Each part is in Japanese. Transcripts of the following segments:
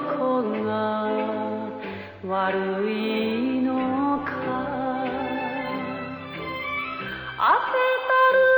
こが悪いのか。汗たる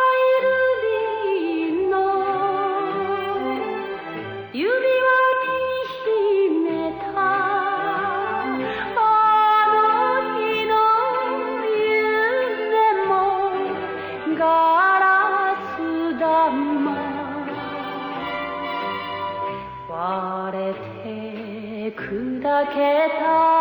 割れて砕けた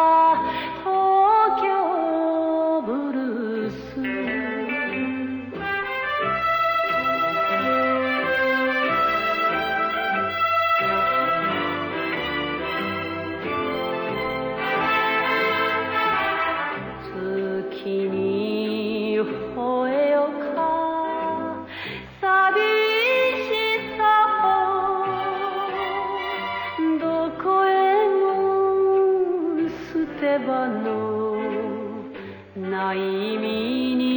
せ場のない意味に